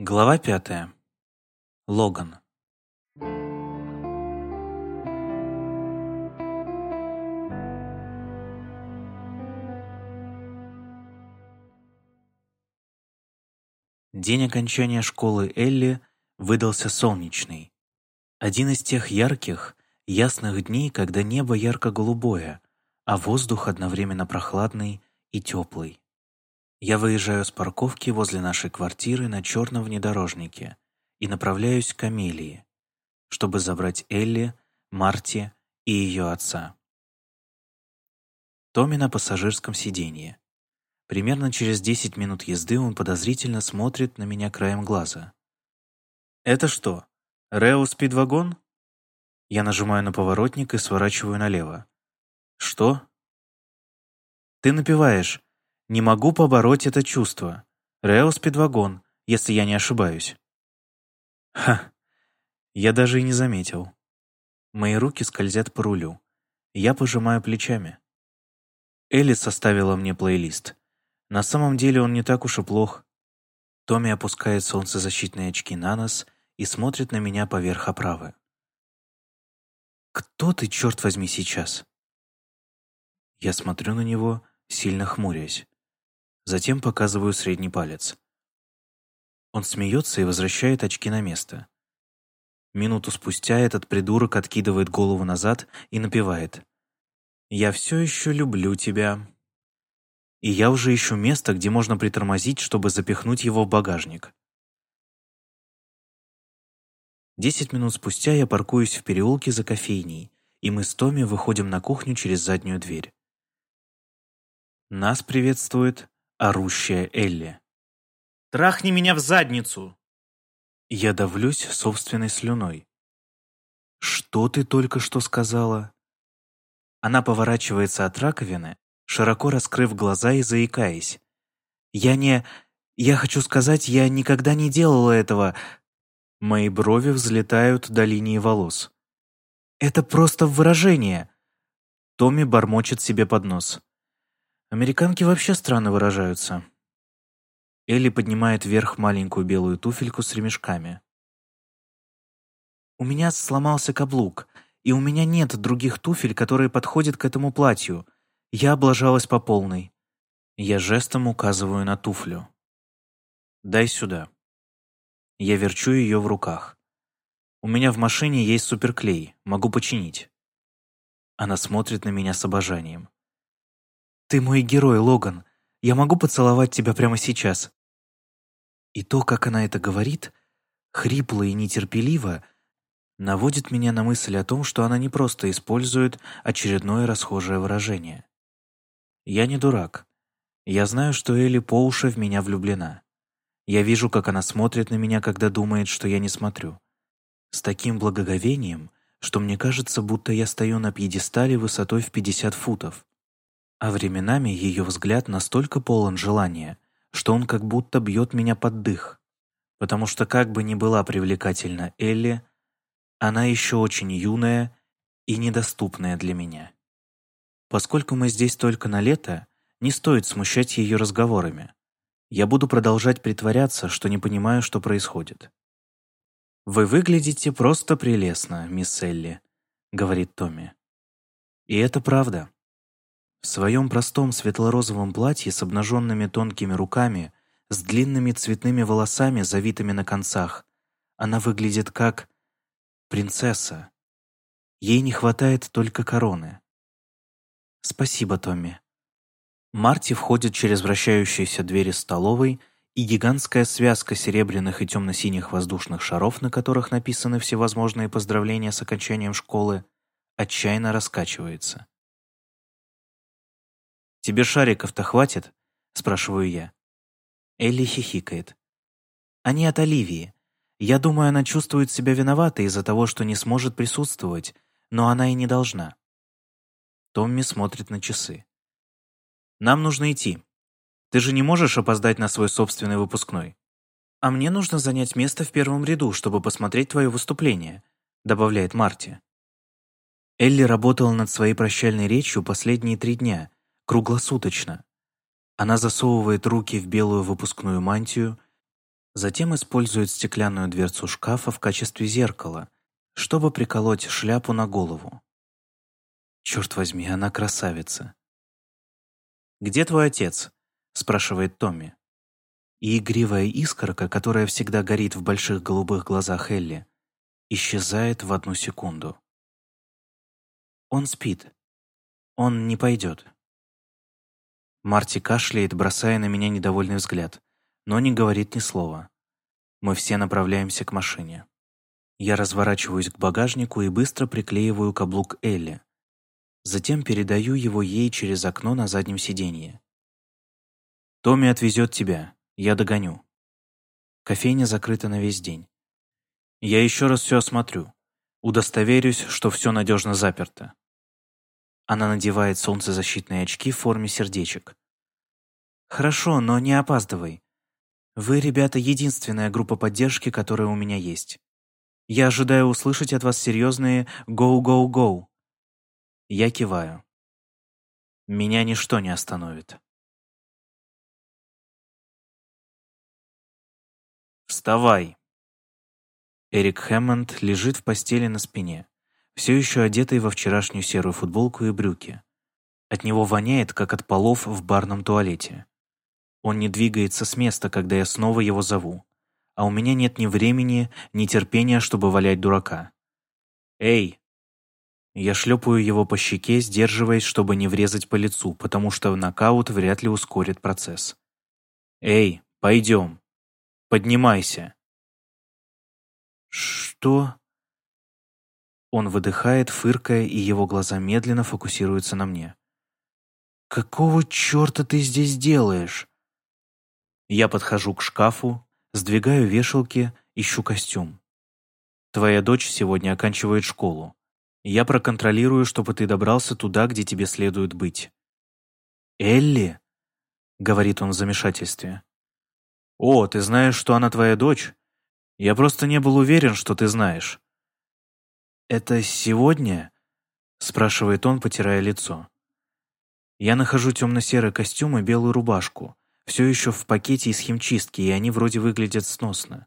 Глава пятая. Логан. День окончания школы Элли выдался солнечный. Один из тех ярких, ясных дней, когда небо ярко-голубое, а воздух одновременно прохладный и теплый. Я выезжаю с парковки возле нашей квартиры на черном внедорожнике и направляюсь к Амелии, чтобы забрать Элли, Марти и ее отца. Томми на пассажирском сиденье. Примерно через 10 минут езды он подозрительно смотрит на меня краем глаза. «Это что, Рео Спидвагон?» Я нажимаю на поворотник и сворачиваю налево. «Что?» «Ты напиваешь. Не могу побороть это чувство. Рео Спидвагон, если я не ошибаюсь». Ха, я даже и не заметил. Мои руки скользят по рулю. Я пожимаю плечами. Элли составила мне плейлист. На самом деле он не так уж и плох. Томми опускает солнцезащитные очки на нос и смотрит на меня поверх оправы. «Кто ты, черт возьми, сейчас?» Я смотрю на него, сильно хмурясь. Затем показываю средний палец. Он смеется и возвращает очки на место. Минуту спустя этот придурок откидывает голову назад и напевает. «Я все еще люблю тебя». И я уже ищу место, где можно притормозить, чтобы запихнуть его в багажник. Десять минут спустя я паркуюсь в переулке за кофейней, и мы с Томми выходим на кухню через заднюю дверь. Нас приветствует орущая Элли. «Трахни меня в задницу!» Я давлюсь собственной слюной. «Что ты только что сказала?» Она поворачивается от раковины, широко раскрыв глаза и заикаясь. «Я не... Я хочу сказать, я никогда не делала этого...» Мои брови взлетают до линии волос. «Это просто выражение!» Томми бормочет себе под нос. Американки вообще странно выражаются. Элли поднимает вверх маленькую белую туфельку с ремешками. «У меня сломался каблук, и у меня нет других туфель, которые подходят к этому платью. Я облажалась по полной». Я жестом указываю на туфлю. «Дай сюда». Я верчу ее в руках. «У меня в машине есть суперклей, могу починить». Она смотрит на меня с обожанием. «Ты мой герой, Логан. Я могу поцеловать тебя прямо сейчас». И то, как она это говорит, хрипло и нетерпеливо, наводит меня на мысль о том, что она не просто использует очередное расхожее выражение. Я не дурак. Я знаю, что Элли по уши в меня влюблена. Я вижу, как она смотрит на меня, когда думает, что я не смотрю. С таким благоговением, что мне кажется, будто я стою на пьедестале высотой в 50 футов. А временами ее взгляд настолько полон желания, что он как будто бьет меня под дых. Потому что как бы ни была привлекательна Элли, она еще очень юная и недоступная для меня. Поскольку мы здесь только на лето, не стоит смущать ее разговорами. Я буду продолжать притворяться, что не понимаю, что происходит. «Вы выглядите просто прелестно, мисс Элли», — говорит Томми. И это правда. В своем простом светло-розовом платье с обнаженными тонкими руками, с длинными цветными волосами, завитыми на концах, она выглядит как принцесса. Ей не хватает только короны. Спасибо, Томми. Марти входит через вращающиеся двери столовой, и гигантская связка серебряных и темно-синих воздушных шаров, на которых написаны всевозможные поздравления с окончанием школы, отчаянно раскачивается. «Тебе шариков-то хватит?» — спрашиваю я. Элли хихикает. «Они от Оливии. Я думаю, она чувствует себя виноватой из-за того, что не сможет присутствовать, но она и не должна». Томми смотрит на часы. «Нам нужно идти. Ты же не можешь опоздать на свой собственный выпускной. А мне нужно занять место в первом ряду, чтобы посмотреть твое выступление», добавляет Марти. Элли работала над своей прощальной речью последние три дня, круглосуточно. Она засовывает руки в белую выпускную мантию, Затем использует стеклянную дверцу шкафа в качестве зеркала, чтобы приколоть шляпу на голову. Черт возьми, она красавица. «Где твой отец?» — спрашивает Томми. И игривая искорка, которая всегда горит в больших голубых глазах Элли, исчезает в одну секунду. Он спит. Он не пойдет. Марти кашляет, бросая на меня недовольный взгляд, но не говорит ни слова. Мы все направляемся к машине. Я разворачиваюсь к багажнику и быстро приклеиваю каблук Элли, Затем передаю его ей через окно на заднем сиденье. «Томми отвезет тебя. Я догоню». Кофейня закрыта на весь день. Я еще раз все осмотрю. Удостоверюсь, что все надежно заперто. Она надевает солнцезащитные очки в форме сердечек. «Хорошо, но не опаздывай. Вы, ребята, единственная группа поддержки, которая у меня есть. Я ожидаю услышать от вас серьезные «go-go-go», я киваю. Меня ничто не остановит. «Вставай!» Эрик Хэммонд лежит в постели на спине, все еще одетый во вчерашнюю серую футболку и брюки. От него воняет, как от полов в барном туалете. Он не двигается с места, когда я снова его зову. А у меня нет ни времени, ни терпения, чтобы валять дурака. «Эй, я шлепаю его по щеке, сдерживаясь, чтобы не врезать по лицу, потому что нокаут вряд ли ускорит процесс. «Эй, пойдем. Поднимайся». «Что?» Он выдыхает, фыркая, и его глаза медленно фокусируются на мне. «Какого черта ты здесь делаешь?» Я подхожу к шкафу, сдвигаю вешалки, ищу костюм. «Твоя дочь сегодня оканчивает школу. Я проконтролирую, чтобы ты добрался туда, где тебе следует быть». «Элли?» — говорит он в замешательстве. «О, ты знаешь, что она твоя дочь? Я просто не был уверен, что ты знаешь». «Это сегодня?» — спрашивает он, потирая лицо. Я нахожу темно-серый костюм и белую рубашку, все еще в пакете из химчистки, и они вроде выглядят сносно.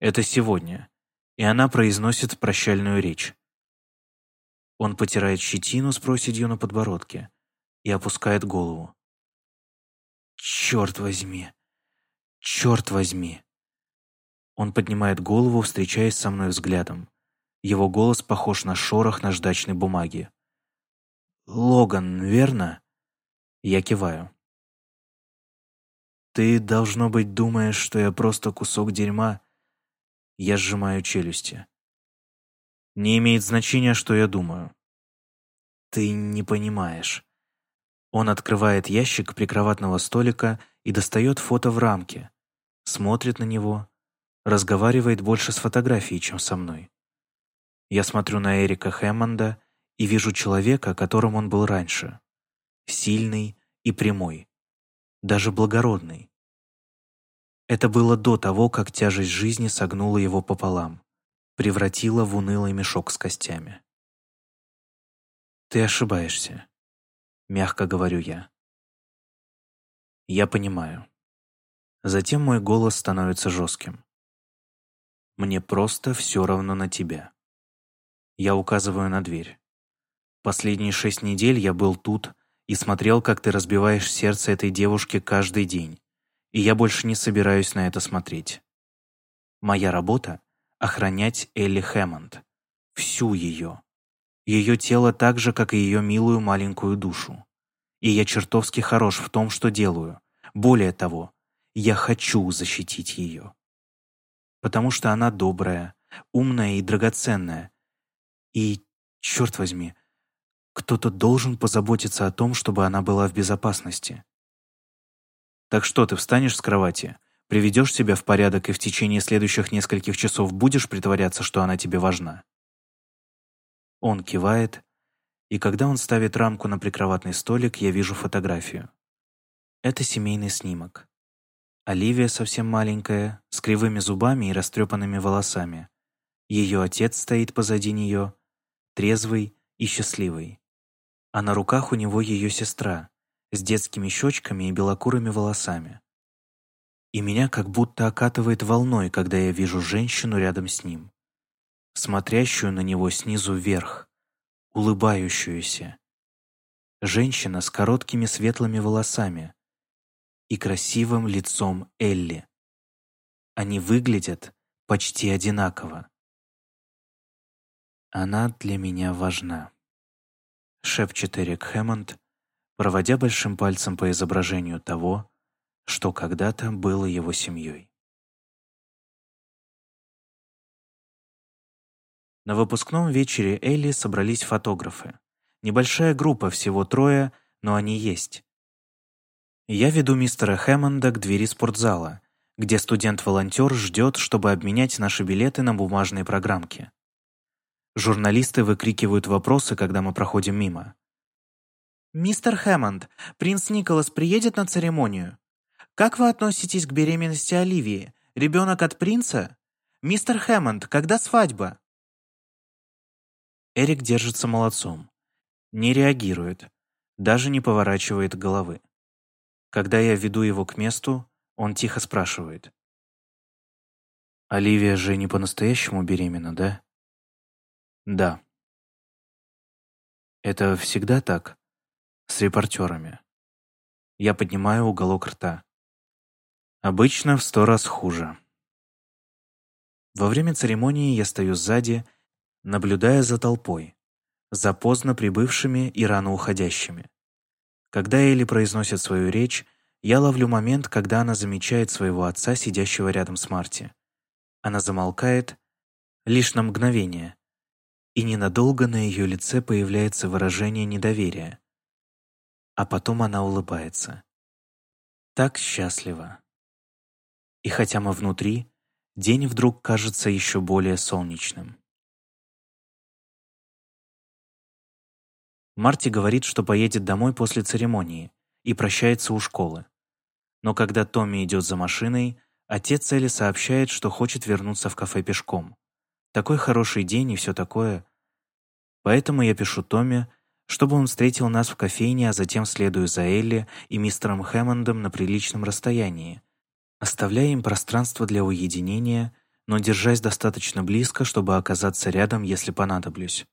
Это сегодня. И она произносит прощальную речь. Он потирает щетину с проседью на подбородке и опускает голову. «Черт возьми! Черт возьми!» Он поднимает голову, встречаясь со мной взглядом. Его голос похож на шорох наждачной бумаги. «Логан, верно?» Я киваю. «Ты, должно быть, думаешь, что я просто кусок дерьма?» Я сжимаю челюсти. Не имеет значения, что я думаю. Ты не понимаешь. Он открывает ящик прикроватного столика и достает фото в рамке, смотрит на него, разговаривает больше с фотографией, чем со мной. Я смотрю на Эрика Хэммонда и вижу человека, которым он был раньше. Сильный и прямой. Даже благородный. Это было до того, как тяжесть жизни согнула его пополам превратила в унылый мешок с костями. «Ты ошибаешься», — мягко говорю я. Я понимаю. Затем мой голос становится жестким. Мне просто все равно на тебя. Я указываю на дверь. Последние шесть недель я был тут и смотрел, как ты разбиваешь сердце этой девушки каждый день, и я больше не собираюсь на это смотреть. Моя работа охранять Элли Хэммонд. Всю ее. Ее тело так же, как и ее милую маленькую душу. И я чертовски хорош в том, что делаю. Более того, я хочу защитить ее. Потому что она добрая, умная и драгоценная. И, черт возьми, кто-то должен позаботиться о том, чтобы она была в безопасности. Так что, ты встанешь с кровати, Приведешь себя в порядок и в течение следующих нескольких часов будешь притворяться, что она тебе важна?» Он кивает, и когда он ставит рамку на прикроватный столик, я вижу фотографию. Это семейный снимок. Оливия совсем маленькая, с кривыми зубами и растрепанными волосами. Ее отец стоит позади нее, трезвый и счастливый. А на руках у него ее сестра, с детскими щечками и белокурыми волосами. И меня как будто окатывает волной, когда я вижу женщину рядом с ним, смотрящую на него снизу вверх, улыбающуюся. Женщина с короткими светлыми волосами и красивым лицом Элли. Они выглядят почти одинаково. Она для меня важна шепчет Эрик Хэммонд, проводя большим пальцем по изображению того, что когда-то было его семьей. На выпускном вечере Элли собрались фотографы. Небольшая группа, всего трое, но они есть. Я веду мистера Хэммонда к двери спортзала, где студент-волонтер ждет, чтобы обменять наши билеты на бумажные программки. Журналисты выкрикивают вопросы, когда мы проходим мимо. «Мистер Хэммонд, принц Николас приедет на церемонию? Как вы относитесь к беременности Оливии? Ребенок от принца? Мистер Хэммонд, когда свадьба?» Эрик держится молодцом. Не реагирует, даже не поворачивает головы. Когда я веду его к месту, он тихо спрашивает. «Оливия же не по-настоящему беременна, да?» Да. Это всегда так? С репортерами. Я поднимаю уголок рта. Обычно в сто раз хуже. Во время церемонии я стою сзади, наблюдая за толпой, за поздно прибывшими и рано уходящими. Когда Элли произносит свою речь, я ловлю момент, когда она замечает своего отца, сидящего рядом с Марти. Она замолкает лишь на мгновение, и ненадолго на ее лице появляется выражение недоверия. А потом она улыбается. Так счастливо. И хотя мы внутри, день вдруг кажется еще более солнечным. Марти говорит, что поедет домой после церемонии и прощается у школы. Но когда Томми идет за машиной, отец Элли сообщает, что хочет вернуться в кафе пешком. Такой хороший день и все такое. Поэтому я пишу Томми, чтобы он встретил нас в кофейне, а затем следую за Элли и мистером Хэммондом на приличном расстоянии, оставляя им пространство для уединения, но держась достаточно близко, чтобы оказаться рядом, если понадоблюсь.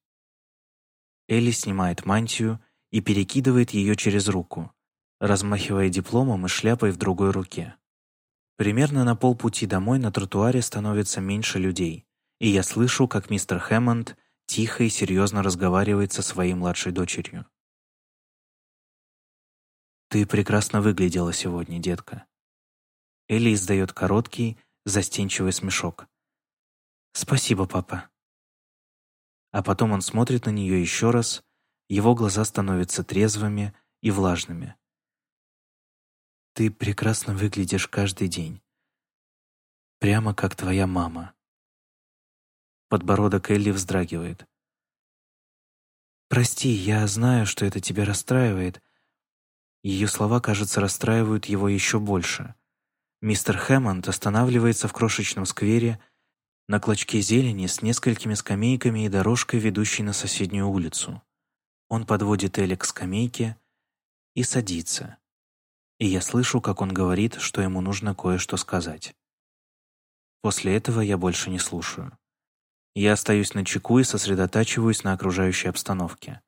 Элли снимает мантию и перекидывает ее через руку, размахивая дипломом и шляпой в другой руке. Примерно на полпути домой на тротуаре становится меньше людей, и я слышу, как мистер Хэммонд тихо и серьезно разговаривает со своей младшей дочерью. «Ты прекрасно выглядела сегодня, детка». Элли издает короткий, застенчивый смешок. «Спасибо, папа». А потом он смотрит на нее еще раз, его глаза становятся трезвыми и влажными. «Ты прекрасно выглядишь каждый день. Прямо как твоя мама». Подбородок Элли вздрагивает. «Прости, я знаю, что это тебя расстраивает». Ее слова, кажется, расстраивают его еще больше. Мистер Хэммонд останавливается в крошечном сквере на клочке зелени с несколькими скамейками и дорожкой, ведущей на соседнюю улицу. Он подводит Элли к скамейке и садится. И я слышу, как он говорит, что ему нужно кое-что сказать. После этого я больше не слушаю. Я остаюсь на чеку и сосредотачиваюсь на окружающей обстановке.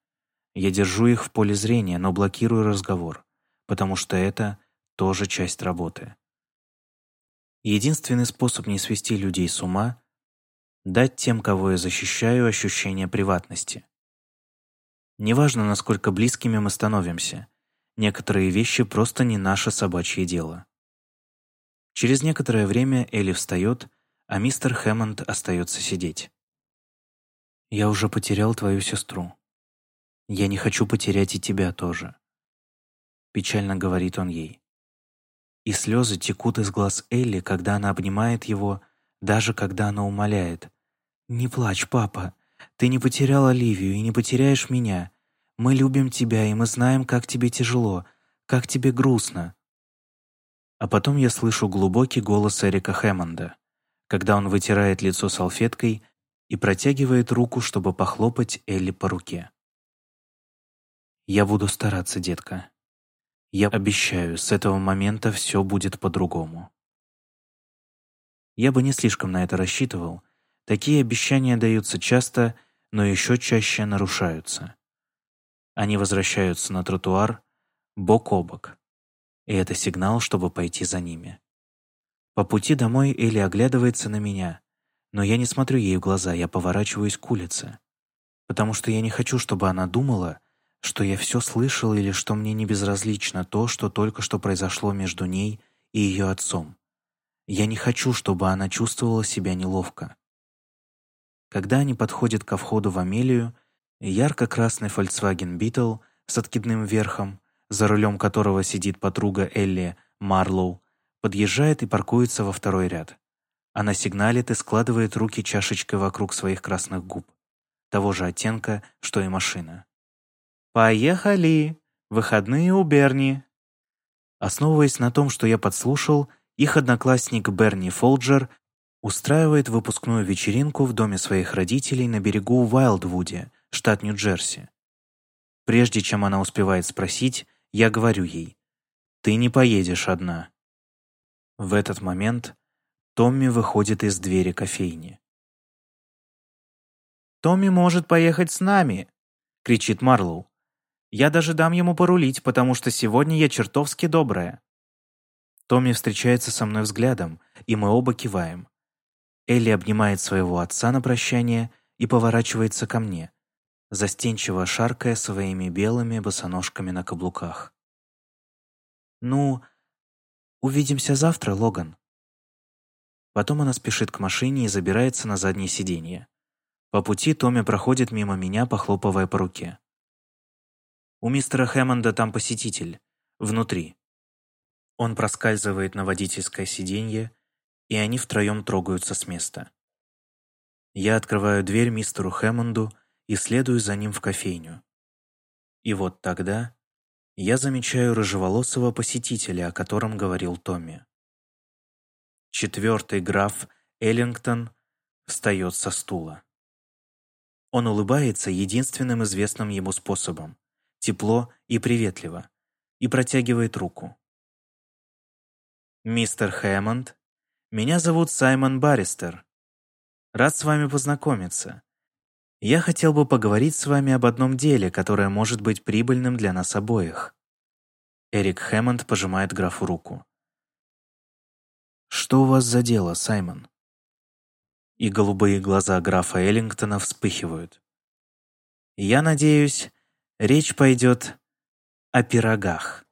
Я держу их в поле зрения, но блокирую разговор, потому что это тоже часть работы. Единственный способ не свести людей с ума — дать тем, кого я защищаю, ощущение приватности. Неважно, насколько близкими мы становимся, некоторые вещи просто не наше собачье дело. Через некоторое время Элли встает, а мистер Хэммонд остается сидеть. «Я уже потерял твою сестру. Я не хочу потерять и тебя тоже», — печально говорит он ей. И слезы текут из глаз Элли, когда она обнимает его, даже когда она умоляет. «Не плачь, папа. Ты не потерял Оливию и не потеряешь меня. Мы любим тебя, и мы знаем, как тебе тяжело, как тебе грустно». А потом я слышу глубокий голос Эрика Хэммонда, когда он вытирает лицо салфеткой и протягивает руку, чтобы похлопать Элли по руке. «Я буду стараться, детка. Я обещаю, с этого момента все будет по-другому». Я бы не слишком на это рассчитывал. Такие обещания даются часто, но еще чаще нарушаются. Они возвращаются на тротуар бок о бок. И это сигнал, чтобы пойти за ними. По пути домой Элли оглядывается на меня, но я не смотрю ей в глаза, я поворачиваюсь к улице. Потому что я не хочу, чтобы она думала, что я все слышал или что мне не безразлично то, что только что произошло между ней и ее отцом. Я не хочу, чтобы она чувствовала себя неловко. Когда они подходят ко входу в Амелию, ярко-красный Volkswagen Beetle с откидным верхом, за рулем которого сидит подруга Элли Марлоу, подъезжает и паркуется во второй ряд. Она сигналит и складывает руки чашечкой вокруг своих красных губ, того же оттенка, что и машина. «Поехали! Выходные у Берни!» Основываясь на том, что я подслушал, их одноклассник Берни Фолджер устраивает выпускную вечеринку в доме своих родителей на берегу Уайлдвуде, штат Нью-Джерси. Прежде чем она успевает спросить, я говорю ей, «Ты не поедешь одна». В этот момент Томми выходит из двери кофейни. «Томми может поехать с нами!» — кричит Марлоу. «Я даже дам ему порулить, потому что сегодня я чертовски добрая». Томми встречается со мной взглядом, и мы оба киваем. Элли обнимает своего отца на прощание и поворачивается ко мне, застенчиво шаркая своими белыми босоножками на каблуках. «Ну, увидимся завтра, Логан». Потом она спешит к машине и забирается на заднее сиденье. По пути Томми проходит мимо меня, похлопывая по руке. «У мистера Хэммонда там посетитель. Внутри». Он проскальзывает на водительское сиденье, и они втроем трогаются с места. Я открываю дверь мистеру Хэммонду и следую за ним в кофейню. И вот тогда я замечаю рыжеволосого посетителя, о котором говорил Томми. Четвертый граф Эллингтон встает со стула. Он улыбается единственным известным ему способом, тепло и приветливо, и протягивает руку. «Мистер Хэммонд, меня зовут Саймон Барристер. Рад с вами познакомиться. Я хотел бы поговорить с вами об одном деле, которое может быть прибыльным для нас обоих». Эрик Хэммонд пожимает графу руку. «Что у вас за дело, Саймон?» И голубые глаза графа Эллингтона вспыхивают. «Я надеюсь, речь пойдет о пирогах».